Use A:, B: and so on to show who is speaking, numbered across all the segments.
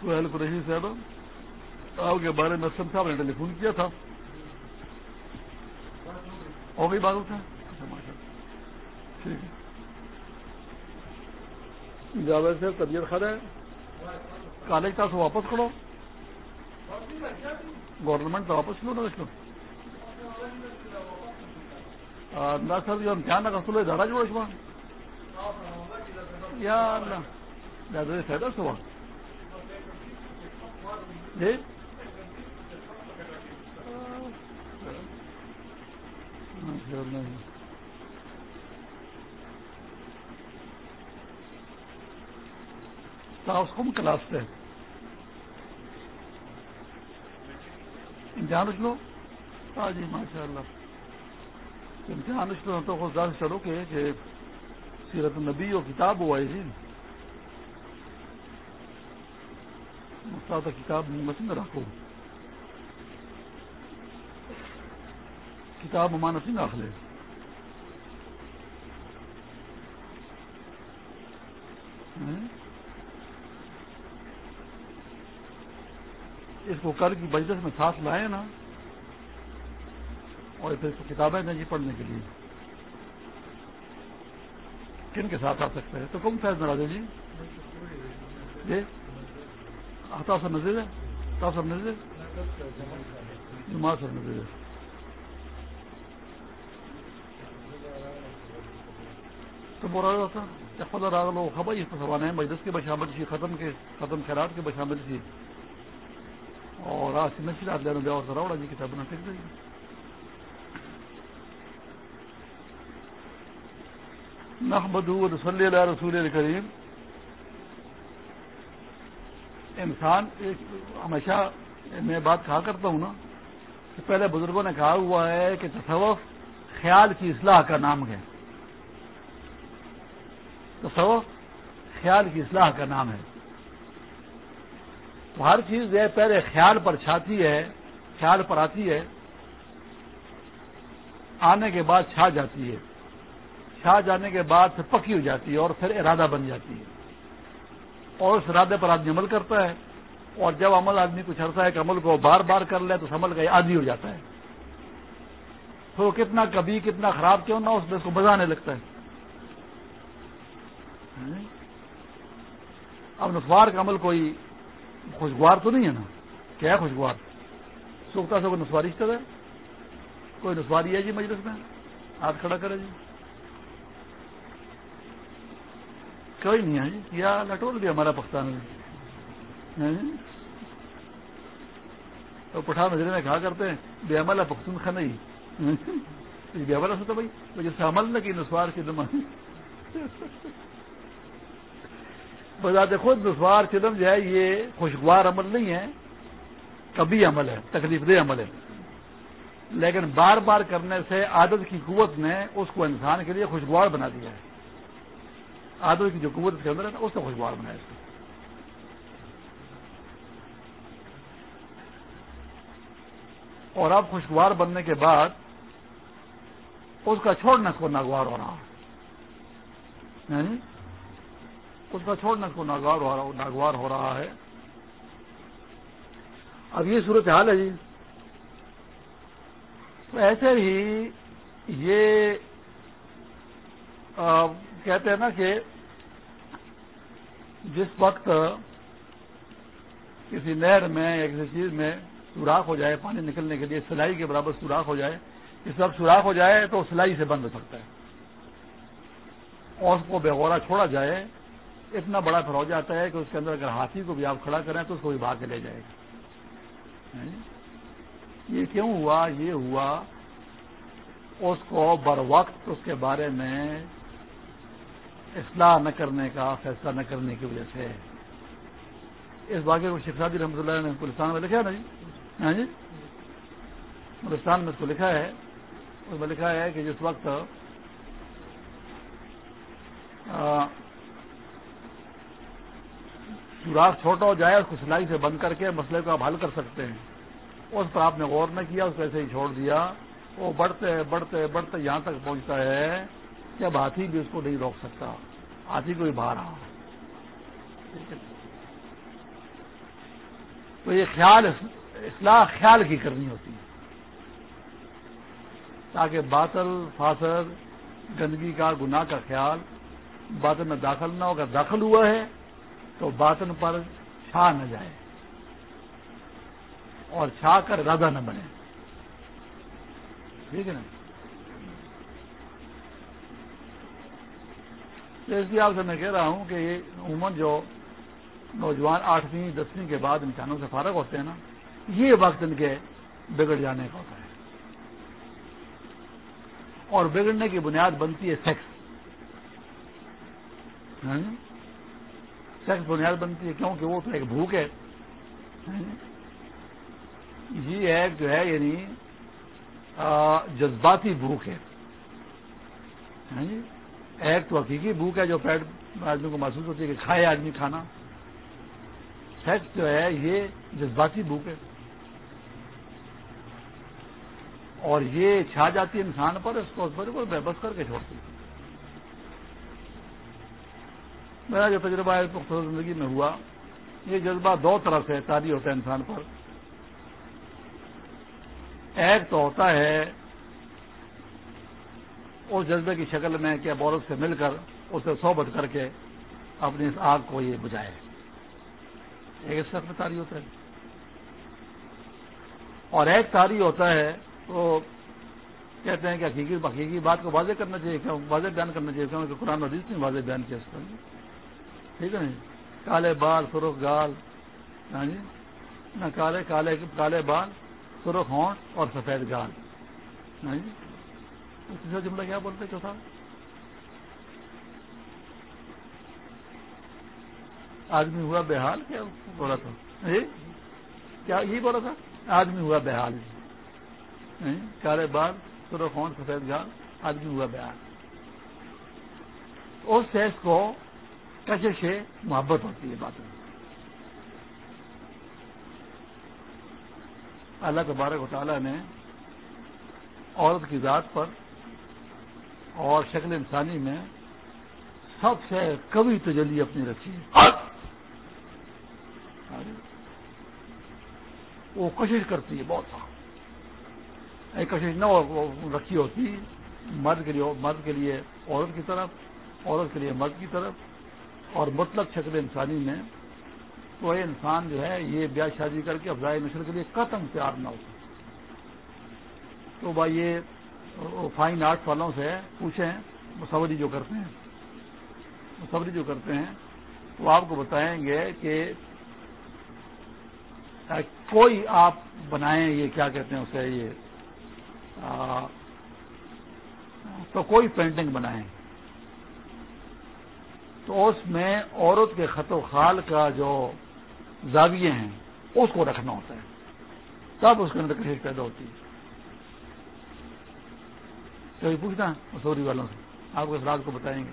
A: سہیل قریشی صاحب آپ کے بارے میں سب صاحب نے ٹیلی فون کیا تھا۔ ہو گئی بات اٹھا اچھا، ٹھیک ہے۔ جاوید صاحب طبیعت خر ہے۔ کالج کا واپس کرو۔ گورنمنٹ تو واپس لو نا اس کو نہ سر جو امتحان نہ کر دارا جو اس بار یا اللہ۔ فائدہ صبح جی؟ کم کلاس سے امتحان اچھ لو۔ ہاں جی ماشاء اللہ۔ امتحان اچھ لو، تو خود زیادہ چلو کہ سیرت النبی اور کتاب ہوا ہے جی مستعد کتاب مسند رکھو۔ کتاب ممان سنگھ آخ لے۔ اس کو کل کی بجٹ میں ساتھ لائے نا۔ اور پھر کتابیں دیں جی پڑھنے کے لیے۔ کن کے ساتھ آ سکتے ہیں؟ تو کم فیض نہ جی؟ جی؟ نظیر ہے؟ سر نظیر جماعت سر ہے۔ تو بول تھا۔ خبر آ خبر یہ مجلس بشامل تھی، ختم کے ختم خیرات کے بشامل تھی۔ اور آج سے نشی رات لینا اور سراوڑا جی کتاب بنا ٹھیک جائے محمد اللہ رسول کریم۔ انسان، ایک ہمیشہ میں بات کہا کرتا ہوں نا، کہ پہلے بزرگوں نے کہا ہوا ہے کہ تصوف خیال کی اصلاح کا نام ہے۔ تصوف خیال کی اصلاح کا نام ہے۔ تو ہر چیز ہے پہلے خیال پر چھاتی ہے، خیال پر آتی ہے۔ آنے کے بعد چھا جاتی ہے۔ چھا جانے کے بعد پھر پکی ہو جاتی ہے اور پھر ارادہ بن جاتی ہے۔ اور اس ارادے پر آدمی عمل کرتا ہے اور جب عمل آدمی کچھ عرصہ ہے کہ عمل کو بار بار کر لے تو اس عمل کا عادی ہو جاتا ہے۔ پھر وہ کتنا کبھی کتنا خراب کیوں نہ اس میں اس کو بزانے لگتا ہے۔ اب نسوار کا عمل کوئی خوشگوار تو نہیں ہے نا؟ کیا ہے خوشگوار؟ سوکھتا سے کوئی نسواری ہے کوئی نسواری ہے جی مجلس میں؟ ہاتھ کھڑا کرے جی۔ کوئی نہیں ہے جی یا لٹول بھی ہمارا پختان میں۔ جی؟ تو پٹھا نظرے میں کہا کرتے ہیں، بے عمل ہے پختونخوا نہیں جی؟ بے عمل ایسا تو بھائی جیسے عمل نہ کی، نسوار کی دم۔ بذات خود نسوار چلم جو ہے، یہ خوشگوار عمل نہیں ہے کبھی عمل ہے، تکلیف دہ عمل ہے۔ لیکن بار بار کرنے سے عادت کی قوت نے اس کو انسان کے لیے خوشگوار بنا دیا ہے۔ عادت کی جو قوت اس کے اندر ہے نا، اس کو خوشگوار بنایا اس کو۔ اور اب خوشگوار بننے کے بعد اس کا چھوڑنا کو ناگوار ہو رہا۔ یعنی اس کا چھوڑنا کو ناگوار ہو رہا ہے۔ اب یہ صورت حال ہے جی۔ تو ایسے ہی یہ کہتے ہیں نا کہ جس وقت کسی نہر میں یا کسی چیز میں سوراخ ہو جائے، پانی نکلنے کے لیے سلائی کے برابر سوراخ ہو جائے، اس وقت سوراخ ہو جائے تو سلائی سے بند ہو سکتا ہے۔ اور اس کو بےغورا چھوڑا جائے، اتنا بڑا پھر ہو جاتا ہے کہ اس کے اندر اگر ہاتھی کو بھی آپ کھڑا کریں تو اس کو بھی بھاگ کے لے جائے گا۔ ہاں جی؟ یہ کیوں ہوا؟ یہ ہوا، اس کو بر وقت اس کے بارے میں اصلاح نہ کرنے کا فیصلہ نہ کرنے کی وجہ سے۔ اس واقعے کو شیخ شادی رحمۃ اللہ نے پولستان میں لکھا ہے نا جی؟ ہاں جی؟ پولستان میں اس کو لکھا ہے۔ اس میں لکھا ہے کہ جس وقت سوراخ چھوٹا ہو جائے اس کو سلائی سے بند کر کے مسئلے کو آپ حل کر سکتے ہیں۔ اس پر آپ نے غور نہ کیا، اس کو ایسے ہی چھوڑ دیا۔ وہ بڑھتے بڑھتے بڑھتے یہاں تک پہنچتا ہے۔ کہ اب ہاتھی بھی اس کو نہیں روک سکتا۔ ہاتھی کو بھی باہر آ تو یہ خیال اصلاح خیال کی کرنی ہوتی ہے۔ تاکہ باطل فاصل گندگی کا، گناہ کا خیال باطن میں داخل نہ ہو۔ اگر داخل ہوا ہے تو باطن پر چھا نہ جائے۔ اور چھا کر ارادہ نہ بنے۔ ٹھیک ہے نا؟ اس لیے آپ سے میں کہہ رہا ہوں کہ یہ عموماً جو نوجوان آٹھویں، دسویں کے بعد امتحانوں سے فارغ ہوتے ہیں نا، یہ وقت ان کے بگڑ جانے کا ہوتا ہے۔ اور بگڑنے کی بنیاد بنتی ہے سیکس سیکس ہاں؟ بنیاد بنتی ہے کیونکہ وہ تو ایک بھوک ہے۔ ہاں؟ یہ ایک جو ہے یعنی جذباتی بھوک ہے۔ ہاں جی؟ ایک تو حقیقی بھوک ہے جو پیٹ آدمی کو محسوس ہوتی ہے کہ کھائے آدمی کھانا۔ سیکس جو ہے یہ جذباتی بھوک ہے۔ اور یہ چھا جاتی ہے انسان پر، اس کو اس پر بے بس کر کے چھوڑتی میرا جو تجربہ ہے مختلف زندگی میں ہوا۔ یہ جذبہ دو طرح سے تاری ہوتا ہے انسان پر۔ ایک تو ہوتا ہے اس جذبے کی شکل میں کہ عورت سے مل کر اسے صحبت کر کے اپنی اس آگ کو یہ بجھائے۔ ایک اس میں تاری ہوتا ہے۔ اور ایک تاری ہوتا ہے تو کہتے ہیں کہ حقیقی حقیقی بات کو واضح کرنا چاہیے واضح بیان کرنا چاہیے کیونکہ قرآن حدیث نے واضح بیان کیا اس پر۔ ٹھیک ہے نا؟ کالے بال سرخ گال ہاں جی؟ نہ کالے کالے کالے بال سرخ ہونٹ اور سفید گال۔ ہاں جی؟ تیسرا جملہ کیا بولتے چوتھا؟ آدمی ہوا بےحال کیا بولا تھا؟ جی؟ کیا یہی بولا تھا؟ آدمی ہوا بےحال کالے بال، سرخ ہونٹ سفید گال آدمی ہوا بےحال اس سیس کو کشش سے محبت ہوتی ہے بات اللہ تبارک و تعالیٰ نے عورت کی ذات پر اور شکل انسانی میں سب سے کبھی تجلی اپنی رکھی ہے۔ وہ کوشش کرتی ہے بہت۔ سا کوشش نہ رکھی ہوتی مرد کے لیے مرد کے لیے عورت کی طرف عورت کے لیے مرد کی طرف۔ اور مطلب شکل انسانی میں تو یہ انسان جو ہے یہ بیاہ شادی کر کے افزائی نشر کے لیے قتم تیار نہ ہوتا تو بھائی یہ فائن آرٹس والوں سے پوچھیں، مصوری جو کرتے ہیں۔ مصوری جو کرتے ہیں، وہ آپ کو بتائیں گے کہ کوئی آپ بنائیں، یہ کیا کہتے ہیں اسے، یہ تو کوئی پینٹنگ بنائیں۔ تو اس میں عورت کے خط و خال کا جو زاویے ہیں، اس کو رکھنا ہوتا ہے۔ تب اس کے اندر کشش پیدا ہوتی ہے۔ کبھی پوچھنا مسوری والوں سے۔ آپ کو اس رات کو بتائیں گے۔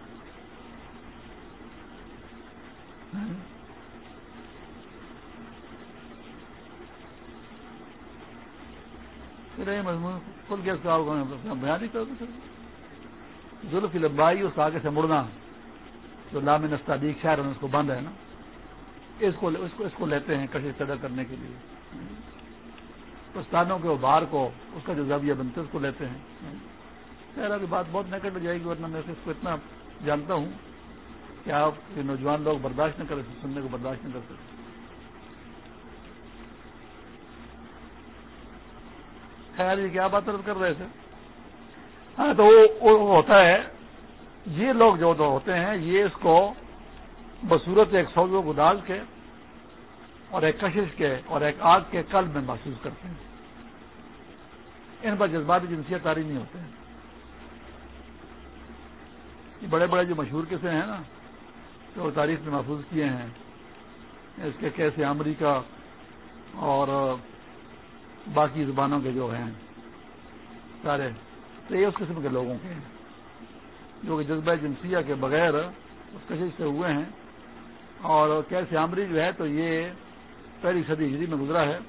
A: مضمون کھل کے بیان ہی کر ظلم کی لمبائی، اس آگے سے مڑنا، جو لام نستعدیق شہر اس کو بند ہے نا۔ اس کو اس کو اس کو لیتے ہیں کشش پیدا کرنے کے لیے۔ پستانوں کے ابار کو، اس کا جو زاویہ بنتے اس کو لیتے ہیں۔ خیر کی بات بہت نکٹ ہو جائے گی، ورنہ میں اس کو اتنا جانتا ہوں کہ آپ نوجوان لوگ برداشت نہ کریں سننے کو برداشت نہ کر سکتے خیر یہ کیا بات کر رہے تھے ہاں تو وہ ہوتا ہے، یہ لوگ جو ہوتے ہیں، یہ اس کو بصورت ایک سوزوں کو ڈال کے اور ایک کشش کے اور ایک آگ کے قلب میں محسوس کرتے ہیں۔ ان پر جذباتی جنسیت تاری نہیں ہوتے ہیں۔ یہ بڑے بڑے جو مشہور قصے ہیں نا، جو تاریخ میں محفوظ کیے ہیں۔ اس کے کیسے امریکہ اور باقی زبانوں کے جو ہیں، سارے۔ تو یہ اس قسم کے لوگوں کے ہیں، جو کہ جذبہ جنسیہ کے بغیر اس کشش سے ہوئے ہیں۔ اور کیسے عامری جو ہے تو یہ پہلی صدی ہجری میں گزرا ہے،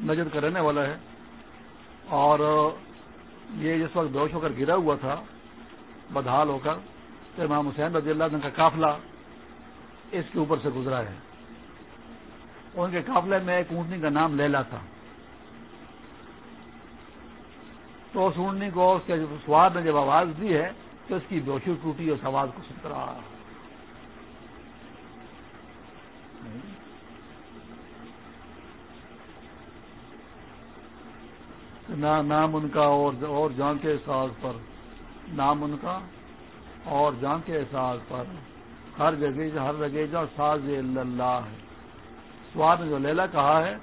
A: نجد کا رہنے والا ہے۔ اور یہ جس وقت دوش ہو کر گرا ہوا تھا بدحال ہو کر تو امام حسین رضی اللہ عنہ کا قافلہ اس کے اوپر سے گزرا ہے۔ ان کے قافلے میں ایک اونٹنی کا نام لیلا تھا۔ تو اس اونٹنی کو اس کے سواد نے جب آواز دی ہے تو اس کی بوشی ٹوٹی اس آواز کو سن رہا۔ نام ان کا اور جان کے احساس پر نام ان کا اور جان کے احساس پر۔ ہر جگہ ہر جگہ ساز اللہ ہے۔ سواد نے جو لیلا کہا ہے،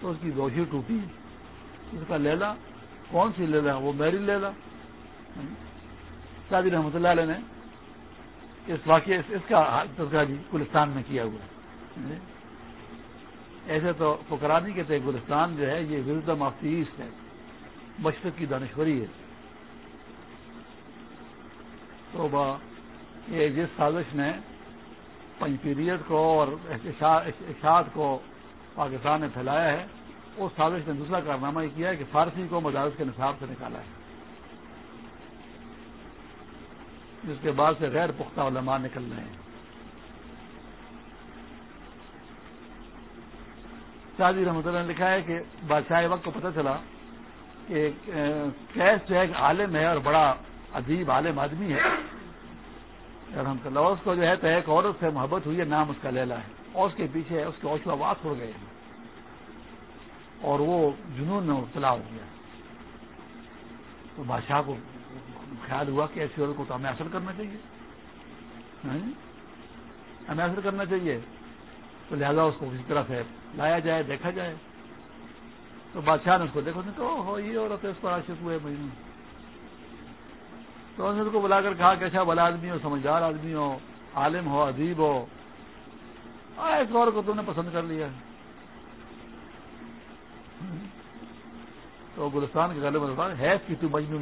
A: تو اس کی روشی ٹوٹی۔ اس کا لیلا، کون سی لیلا؟ وہ میری لیلا۔ شادی رحمۃ اللہ علیہ نے اس واقعے، اس کا جی گلستان میں کیا ہوا۔ ایسے تو فکرانی کے تھے گلستان جو ہے، یہ وزدم آف ایسٹ ہے، مشرق کی دانشوری ہے۔ تو یہ جس سازش نے پنج پیریڈ کو اور اشاعت کو پاکستان نے پھیلایا ہے۔ اس سازش نے دوسرا کارنامہ یہ کیا ہے کہ فارسی کو مدارس کے نصاب سے نکالا ہے۔ جس کے بعد سے غیر پختہ علماء نکل رہے ہیں۔ شاہجی رحمۃ اللہ نے لکھا ہے کہ بادشاہ وقت کو پتہ چلا کہ کیس جو ایک عالم ہے اور بڑا عجیب عالم آدمی ہے۔ الحمد للہ اس کو جو ہے تو ایک عورت سے محبت ہوئی ہے، نام اس کا لیلا ہے۔ اور اس کے پیچھے اس کے اوشو آواز اڑ گئے ہیں۔ اور وہ جنون میں مبتلا ہو گیا۔ تو بادشاہ کو خیال ہوا کہ ایسی عورت کو تو ہمیں اثر کرنا چاہیے۔ ہاں جی؟ ہمیں اثر کرنا چاہیے۔ تو لہذا اس کو کسی طرح سے لایا جائے، دیکھا جائے۔ تو بادشاہ نے اس کو دیکھو تو یہ عورت ہے اس پر عاشق ہوئے مہینے تو انہوں نے اس کو بلا کر کہا کہ اچھا بلا آدمی ہو، سمجھدار آدمی ہو، عالم ہو، ادیب ہو۔ اس اور کو تم نے پسند کر لیا۔ تو گلستان کے گلے میں ہے کہ تو مجنو